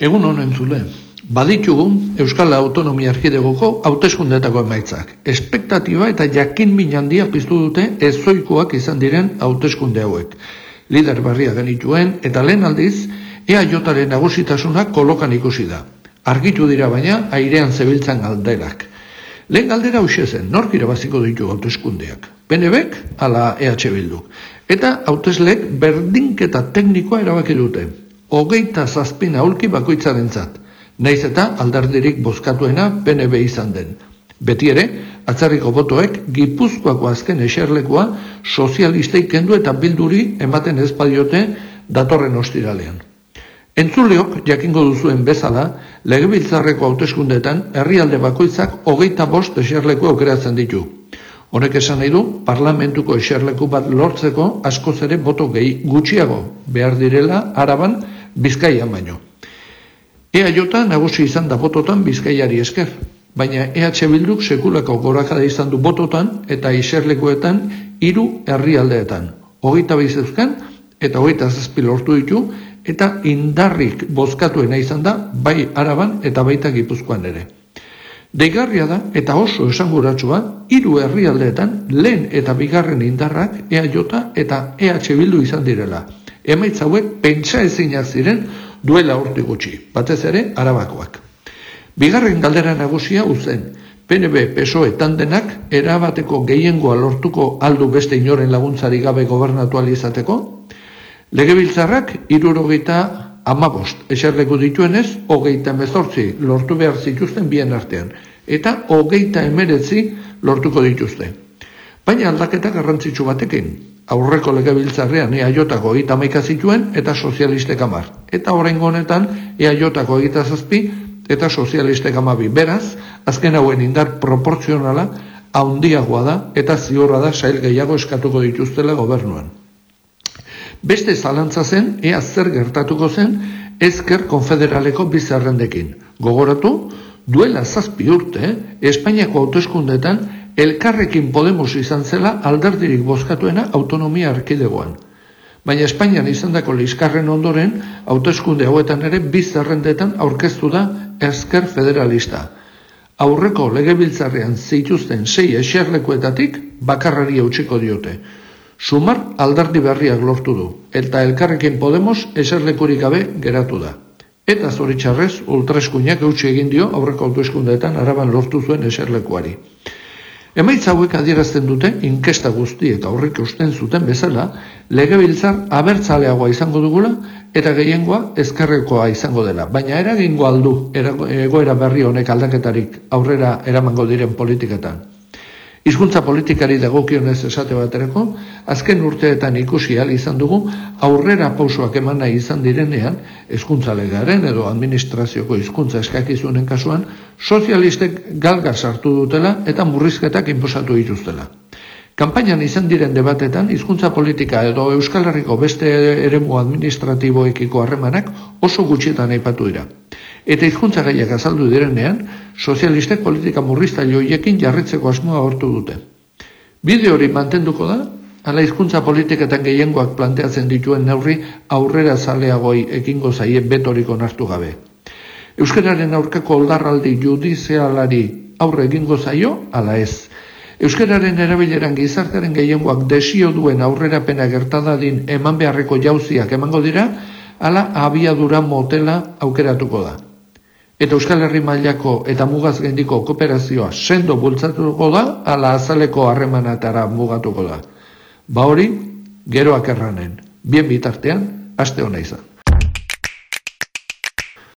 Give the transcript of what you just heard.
Egun honen zule, baditugu Euskal Autonomia Erkidegoko hauteskundetako emaitzak. Espektatiba eta jakin min handia piztu dute ezoikoak izan diren hauteskunde hauek. Lider barria genituen eta lehen aldiz, EAJaren nagusitasunak kolokan ikusi da. Argitu dira baina, airean zebiltzan galderak. Lehen galdera hausia zen, nork irabaziko ditu hauteskundeak. PNBek ala EH Bildu. Eta hauteslek berdinketa teknikoa erabaki dute hogeita zazpina aulki bakoitzaren zat, naiz eta aldardirik bozkatuena PNB izan den. Beti ere, atzarriko botoek gipuzkoako azken eserlekoa sozialisteik kendu eta bilduri ematen ez badiote datorren ostiralean. Entzuleok, jakingo duzuen bezala, legebiltzarreko hauteskundetan herrialde bakoitzak hogeita bost eserleko aukeratzen ditu. Honek esan nahi du, parlamentuko eserleku bat lortzeko askoz ere boto gehi gutxiago behar direla araban Bizkaian baino. Ea jota nagusi izan da bototan Bizkaiari esker, baina EH Bilduk sekulako gorakada izan du bototan eta iserlekoetan hiru herrialdeetan. Hogeita zeuzkan eta hogeita zazpi lortu ditu eta indarrik bozkatuena izan da bai araban eta baita gipuzkoan ere. Deigarria da eta oso esanguratsua hiru herrialdeetan lehen eta bigarren indarrak EAJ eta EH Bildu izan direla emaitza hauek pentsa ezinak ziren duela urte gutxi, batez ere arabakoak. Bigarren galdera nagusia uzen, PNB PSOE tandenak erabateko gehiengoa lortuko aldu beste inoren laguntzari gabe gobernatu izateko, legebiltzarrak irurogeita amabost eserleku dituenez, hogeita mezortzi lortu behar zituzten bien artean, eta hogeita emeretzi lortuko dituzte. Baina aldaketak garrantzitsu batekin, aurreko legebiltzarrean EAJako egita maika zituen eta sozialistek amar. Eta horrein honetan EAJako egita zazpi eta sozialistek amabi. Beraz, azken hauen indar proporzionala haundiagoa da eta ziurra da sail gehiago eskatuko dituztela gobernuan. Beste zalantza zen, ea zer gertatuko zen, ezker konfederaleko bizarrendekin. Gogoratu, duela zazpi urte, Espainiako autoeskundetan elkarrekin Podemos izan zela alderdirik bozkatuena autonomia arkidegoan. Baina Espainian izan dako lizkarren ondoren, autoeskunde hauetan ere bizarrendetan aurkeztu da ezker federalista. Aurreko legebiltzarrean zituzten sei eserlekuetatik bakarrari utziko diote. Sumar alderdi berriak lortu du, eta elkarrekin Podemos eserlekurik gabe geratu da. Eta zoritxarrez, ultraeskuinak eutxe egin dio aurreko autoeskundeetan araban lortu zuen eserlekuari. Emaitza hauek adierazten dute inkesta guzti eta horrek usten zuten bezala, legebiltzar abertzaleagoa izango dugula eta gehiengoa ezkerrekoa izango dela. Baina eragingo aldu egoera berri honek aldaketarik aurrera eramango diren politiketan. Hizkuntza politikari dagokionez esate baterako, azken urteetan ikusi izan dugu aurrera pausoak eman nahi izan direnean, hezkuntza legaren edo administrazioko hizkuntza eskakizunen kasuan, sozialistek galga sartu dutela eta murrizketak inposatu dituztela. Kampainan izan diren debatetan, hizkuntza politika edo Euskal Herriko beste eremu administratiboekiko harremanak oso gutxietan aipatu dira. Eta hizkuntza gaiak azaldu direnean, sozialistek politika murrizta joiekin jarritzeko asmoa hortu dute. Bide hori mantenduko da, ala hizkuntza politiketan gehiengoak planteatzen dituen neurri aurrera zaleagoi ekingo zaie betoriko nartu gabe. Euskararen aurkako oldarraldi judizialari aurre egingo zaio, ala ez. Euskararen erabileran gizartaren gehiengoak desio duen aurrerapena gertadadin eman beharreko jauziak emango dira, ala abiadura motela aukeratuko da eta Euskal Herri mailako eta mugaz gendiko kooperazioa sendo bultzatuko da, ala azaleko harremanatara mugatuko da. Ba hori, geroak erranen, bien bitartean, aste hona izan.